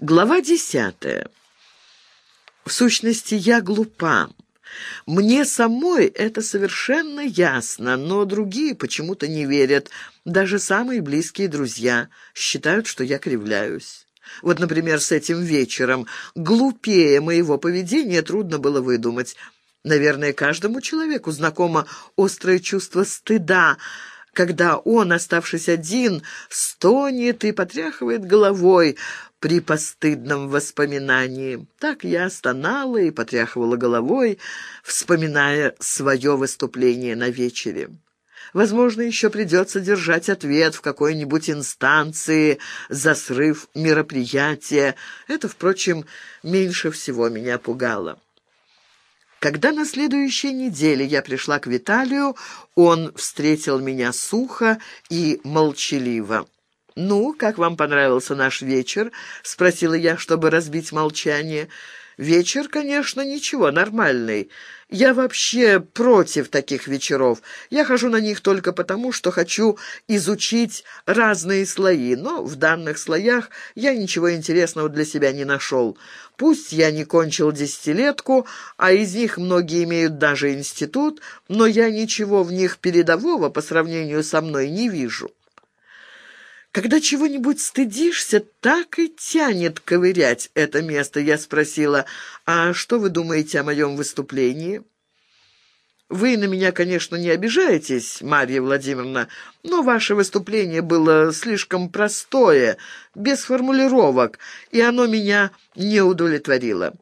Глава десятая. В сущности, я глупа. Мне самой это совершенно ясно, но другие почему-то не верят. Даже самые близкие друзья считают, что я кривляюсь. Вот, например, с этим вечером. Глупее моего поведения трудно было выдумать. Наверное, каждому человеку знакомо острое чувство стыда, когда он, оставшись один, стонет и потряхивает головой при постыдном воспоминании. Так я стонала и потряхивала головой, вспоминая свое выступление на вечере. Возможно, еще придется держать ответ в какой-нибудь инстанции за срыв мероприятия. Это, впрочем, меньше всего меня пугало. Когда на следующей неделе я пришла к Виталию, он встретил меня сухо и молчаливо. «Ну, как вам понравился наш вечер?» — спросила я, чтобы разбить молчание. «Вечер, конечно, ничего, нормальный. Я вообще против таких вечеров. Я хожу на них только потому, что хочу изучить разные слои, но в данных слоях я ничего интересного для себя не нашел. Пусть я не кончил десятилетку, а из них многие имеют даже институт, но я ничего в них передового по сравнению со мной не вижу». Когда чего-нибудь стыдишься, так и тянет ковырять это место. Я спросила, а что вы думаете о моем выступлении? Вы на меня, конечно, не обижаетесь, Марья Владимировна, но ваше выступление было слишком простое, без формулировок, и оно меня не удовлетворило.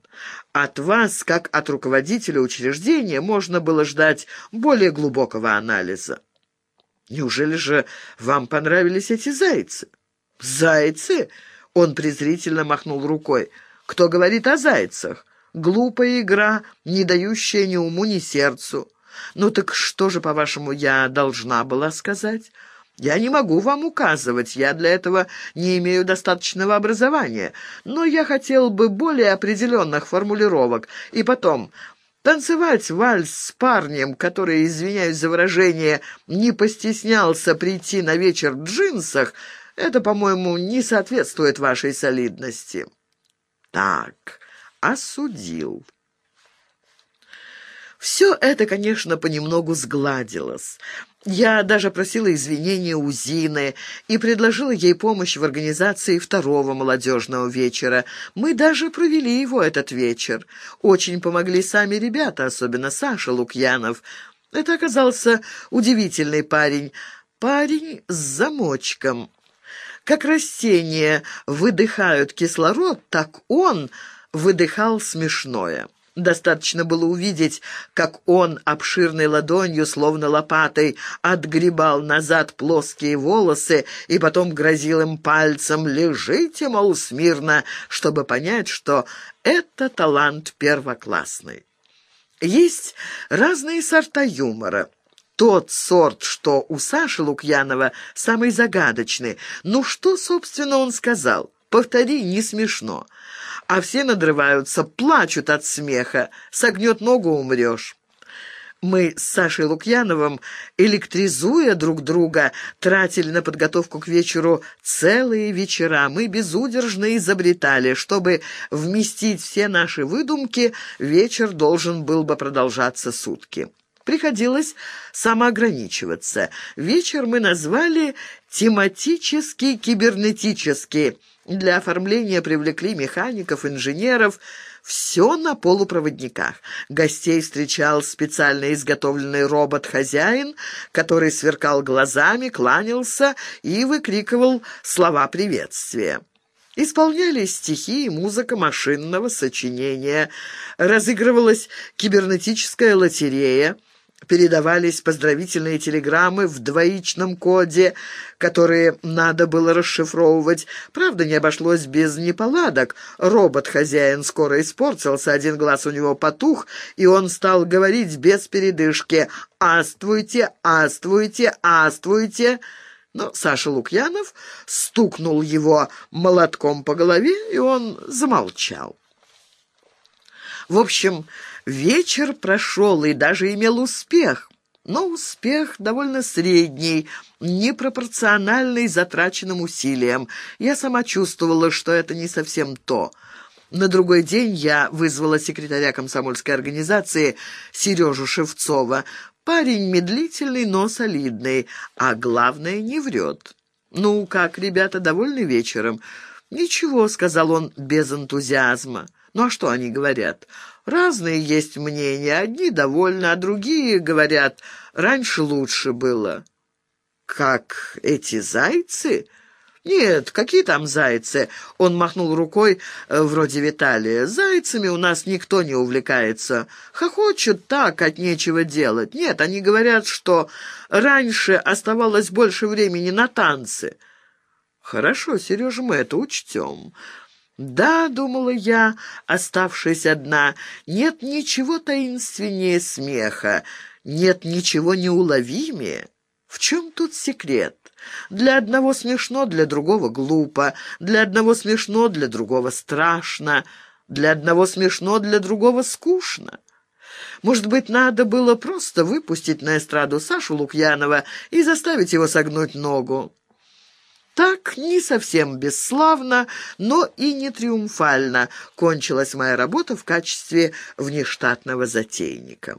От вас, как от руководителя учреждения, можно было ждать более глубокого анализа. Неужели же вам понравились эти зайцы? Зайцы? Он презрительно махнул рукой. Кто говорит о зайцах? Глупая игра, не дающая ни уму, ни сердцу. Ну так что же, по-вашему, я должна была сказать? Я не могу вам указывать, я для этого не имею достаточного образования, но я хотел бы более определенных формулировок. И потом, Танцевать вальс с парнем, который, извиняюсь за выражение, не постеснялся прийти на вечер в джинсах, это, по-моему, не соответствует вашей солидности. Так, осудил. Все это, конечно, понемногу сгладилось. Я даже просила извинения у Зины и предложила ей помощь в организации второго молодежного вечера. Мы даже провели его этот вечер. Очень помогли сами ребята, особенно Саша Лукьянов. Это оказался удивительный парень. Парень с замочком. Как растения выдыхают кислород, так он выдыхал смешное. Достаточно было увидеть, как он обширной ладонью, словно лопатой, отгребал назад плоские волосы и потом грозил им пальцем «Лежите, мол, смирно», чтобы понять, что это талант первоклассный. Есть разные сорта юмора. Тот сорт, что у Саши Лукьянова, самый загадочный. Ну что, собственно, он сказал? Повтори, не смешно а все надрываются, плачут от смеха. Согнет ногу, умрешь. Мы с Сашей Лукьяновым, электризуя друг друга, тратили на подготовку к вечеру целые вечера. Мы безудержно изобретали. Чтобы вместить все наши выдумки, вечер должен был бы продолжаться сутки. Приходилось самоограничиваться. Вечер мы назвали «тематический кибернетический», для оформления привлекли механиков, инженеров. Все на полупроводниках. Гостей встречал специально изготовленный робот-хозяин, который сверкал глазами, кланялся и выкрикивал слова приветствия. Исполнялись стихи и музыка машинного сочинения. Разыгрывалась кибернетическая лотерея передавались поздравительные телеграммы в двоичном коде, которые надо было расшифровывать. Правда, не обошлось без неполадок. Робот-хозяин скоро испортился, один глаз у него потух, и он стал говорить без передышки «Аствуйте, аствуйте, аствуйте». Но Саша Лукьянов стукнул его молотком по голове, и он замолчал. В общем, вечер прошел и даже имел успех. но успех довольно средний, непропорциональный затраченным усилиям. Я сама чувствовала, что это не совсем то. На другой день я вызвала секретаря комсомольской организации Сережу Шевцова. Парень медлительный, но солидный, а главное, не врет. «Ну, как, ребята, довольны вечером?» «Ничего», — сказал он без энтузиазма. «Ну а что они говорят?» «Разные есть мнения. Одни довольны, а другие говорят, раньше лучше было». «Как эти зайцы?» «Нет, какие там зайцы?» Он махнул рукой, э, вроде Виталия. «Зайцами у нас никто не увлекается. Хохочут так, от нечего делать. Нет, они говорят, что раньше оставалось больше времени на танцы». «Хорошо, Сережа, мы это учтем». «Да», — думала я, оставшись одна, — «нет ничего таинственнее смеха, нет ничего неуловимее. В чем тут секрет? Для одного смешно, для другого глупо, для одного смешно, для другого страшно, для одного смешно, для другого скучно». Может быть, надо было просто выпустить на эстраду Сашу Лукьянова и заставить его согнуть ногу. Так, не совсем бесславно, но и не триумфально кончилась моя работа в качестве внештатного затейника.